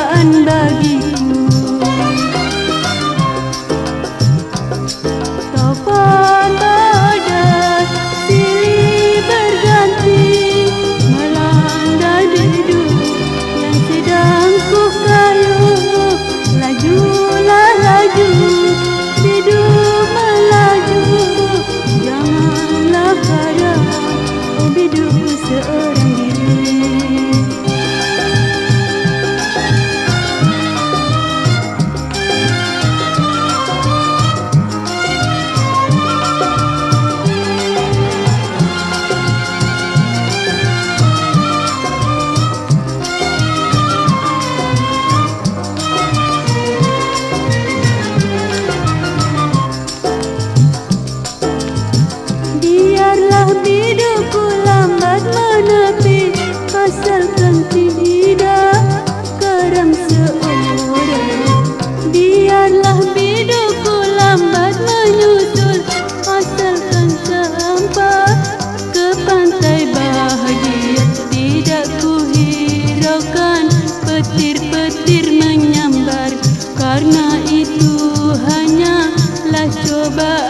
cobaan bagiku Biarlah bidukku lambat menepi Asalkan tidak karam seorang Biarlah bidukku lambat menyusul Asalkan sampai ke pantai bahagia. Tidak ku hiraukan petir-petir menyambar Karena itu hanyalah cobaan